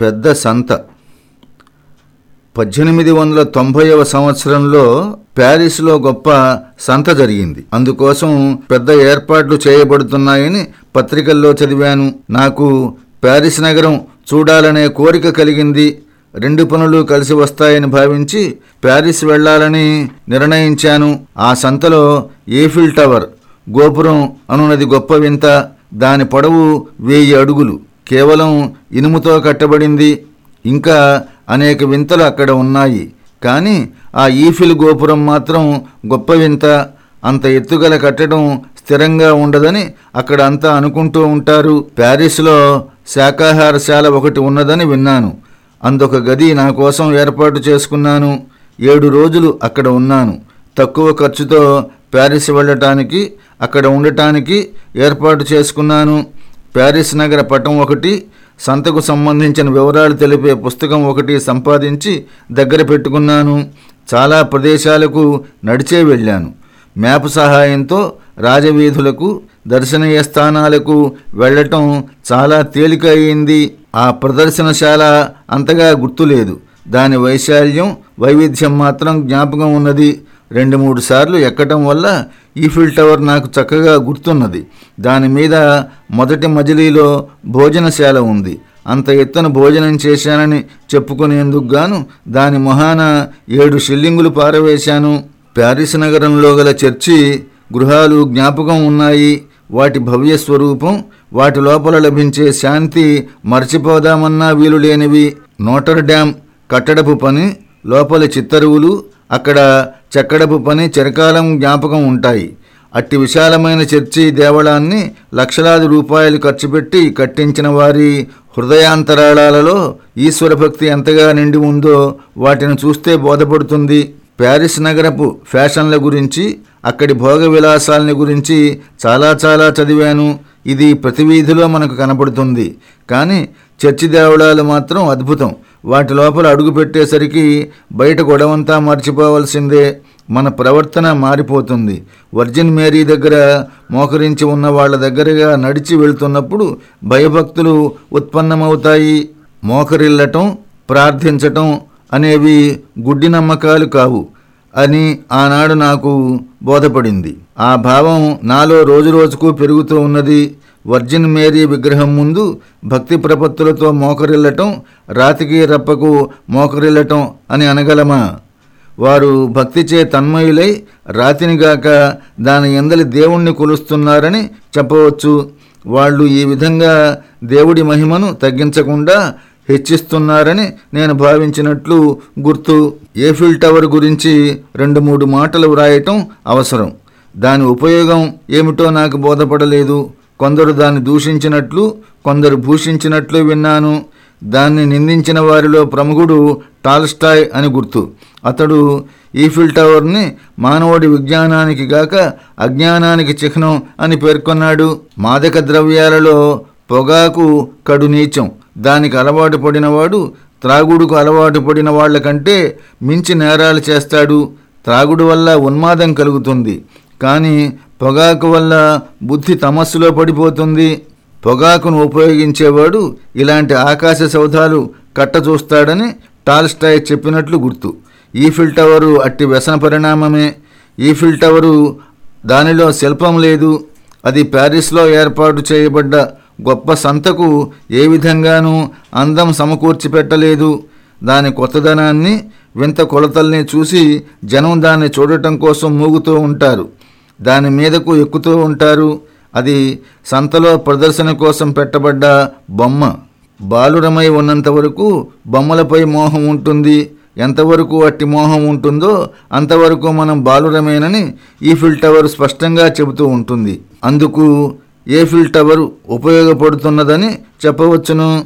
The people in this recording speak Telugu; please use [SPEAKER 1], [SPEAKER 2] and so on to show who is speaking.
[SPEAKER 1] పెద్ద సంత. పద్దెనిమిది వందల తొంభైవ సంవత్సరంలో ప్యారిస్లో గొప్ప సంత జరిగింది. అందుకోసం పెద్ద ఏర్పాట్లు చేయబడుతున్నాయని పత్రికల్లో చదివాను. నాకు ప్యారిస్ నగరం చూడాలనే కోరిక కలిగింది. రెండు పనులు కలిసి వస్తాయని భావించి ప్యారిస్ వెళ్ళాలని నిర్ణయించాను. ఆ సంతలో ఏఫిల్ టవర్ గోపురం అనున్నది గొప్ప వింత. దాని పొడవు వెయ్యి అడుగులు. కేవలం ఇనుముతో కట్టబడింది. ఇంకా అనేక వింతలు అక్కడ ఉన్నాయి. కానీ ఆ ఈఫిల్ గోపురం మాత్రం గొప్ప వింత. అంత ఎత్తుగల కట్టడం స్థిరంగా ఉండదని అక్కడ అంతా అనుకుంటూ ఉంటారు. ప్యారిస్లో శాకాహారశాల ఒకటి ఉన్నదని విన్నాను. అందొక గది నా కోసం ఏర్పాటు చేసుకున్నాను. ఏడు రోజులు అక్కడ ఉన్నాను. తక్కువ ఖర్చుతో ప్యారిస్ వెళ్ళటానికి అక్కడ ఉండటానికి ఏర్పాటు చేసుకున్నాను. ప్యారిస్ నగర పటం ఒకటి సంతకు సంబంధించిన వివరాలు తెలిపే పుస్తకం ఒకటి సంపాదించి దగ్గర పెట్టుకున్నాను. చాలా ప్రదేశాలకు నడిచే వెళ్ళాను. మ్యాప్ సహాయంతో రాజవీధులకు దర్శనీయ స్థానాలకు వెళ్ళటం చాలా తేలిక అయింది. ఆ ప్రదర్శనశాల అంతగా గుర్తులేదు. దాని వైశాల్యం వైవిధ్యం మాత్రం జ్ఞాపకం ఉన్నది. రెండు మూడు సార్లు ఎక్కటం వల్ల ఈఫిల్ టవర్ నాకు చక్కగా గుర్తున్నది. దాని మీద మొదటి మజిలీలో భోజనశాల ఉంది. అంత ఎత్తున భోజనం చేశానని చెప్పుకునేందుకు గాను దాని మొహాన ఏడు షిల్లింగులు పారవేశాను. ప్యారిస్ నగరంలో గల చర్చి గృహాలు జ్ఞాపకం ఉన్నాయి. వాటి భవ్య స్వరూపం వాటి లోపల లభించే శాంతి మర్చిపోదామన్నా వీలు లేనివి నోటర్ డ్యామ్ కట్టడపు పని లోపల చిత్తరువులు అక్కడ చెక్కడపు పని చిరకాలం జ్ఞాపకం ఉంటాయి. అట్టి విశాలమైన చర్చి దేవళాన్ని లక్షలాది రూపాయలు ఖర్చు పెట్టి కట్టించిన వారి హృదయాంతరాళాలలో ఈశ్వరభక్తి ఎంతగా నిండి ఉందో వాటిని చూస్తే బోధపడుతుంది. ప్యారిస్ నగరపు ఫ్యాషన్ల గురించి అక్కడి భోగ విలాసాలని గురించి చాలా చాలా చదివాను. ఇది ప్రతి వీధిలో మనకు కనపడుతుంది. కానీ చర్చి దేవళాలు మాత్రం అద్భుతం. వాటి లోపల అడుగు పెట్టేసరికి బయట గొడవంతా మర్చిపోవలసిందే. మన ప్రవర్తన మారిపోతుంది. వర్జిన్ మేరీ దగ్గర మోకరించి ఉన్న వాళ్ళ దగ్గరగా నడిచి వెళ్తున్నప్పుడు భయభక్తులు ఉత్పన్నమవుతాయి. మోకరిల్లటం ప్రార్థించటం అనేవి గుడ్డి నమ్మకాలు కావు అని ఆనాడు నాకు బోధపడింది. ఆ భావం నాలో రోజురోజుకు పెరుగుతూ ఉన్నది. వర్జిన్ మేరీ విగ్రహం ముందు భక్తి ప్రపత్తులతో మోకరిల్లటం రాతికి రప్పకు మోకరిల్లటం అని అనగలమా? వారు భక్తిచే తన్మయులై రాతినిగాక దాని ఎందలి దేవుణ్ణి కొలుస్తున్నారని చెప్పవచ్చు. వాళ్ళు ఈ విధంగా దేవుడి మహిమను తగ్గించకుండా హెచ్చిస్తున్నారని నేను భావించినట్లు గుర్తు. ఏఫిల్ టవర్ గురించి రెండు మూడు మాటలు వ్రాయటం అవసరం. దాని ఉపయోగం ఏమిటో నాకు బోధపడలేదు. కొందరు దాన్ని దూషించినట్లు కొందరు భూషించినట్లు విన్నాను. దాన్ని నిందించిన వారిలో ప్రముఖుడు టాల్స్టాయ్ అని గుర్తు. అతడు ఈఫిల్ టవర్ని మానవుడి విజ్ఞానానికి గాక అజ్ఞానానికి చిహ్నం అని పేర్కొన్నాడు. మాదక ద్రవ్యాలలో పొగాకు కడు నీచం. దానికి అలవాటు పడినవాడు త్రాగుడుకు అలవాటు పడిన వాళ్ళ కంటే మించి నేరాలు చేస్తాడు. త్రాగుడు వల్ల ఉన్మాదం కలుగుతుంది. కానీ పొగాకు వల్ల బుద్ధి తమస్సులో పడిపోతుంది. పొగాకును ఉపయోగించేవాడు ఇలాంటి ఆకాశ సౌధాలు కట్ట చూస్తాడని టాల్స్టాయ్ చెప్పినట్లు గుర్తు. ఈఫిల్ టవరు అట్టి వ్యసన పరిణామమే. ఈఫిల్ టవరు దానిలో శిల్పం లేదు. అది ప్యారిస్లో ఏర్పాటు చేయబడ్డ గొప్ప సంతకు ఏ విధంగానూ అందం సమకూర్చి పెట్టలేదు దాని కొత్తదనాన్ని వింత కొలతల్ని చూసి జనం దాన్ని చూడటం కోసం మూగుతూ ఉంటారు. దాని మీదకు ఎక్కుతూ ఉంటారు. అది సంతలో ప్రదర్శన కోసం పెట్టబడ్డ బొమ్మ. బాలురమై ఉన్నంత వరకు బొమ్మలపై మోహం ఉంటుంది. ఎంతవరకు అట్టి మోహం ఉంటుందో అంతవరకు మనం బాలురమేనని ఈఫిల్ టవర్ స్పష్టంగా చెబుతూ ఉంటుంది. అందుకు ఏఫిల్ టవర్ ఉపయోగపడుతున్నదని చెప్పవచ్చును.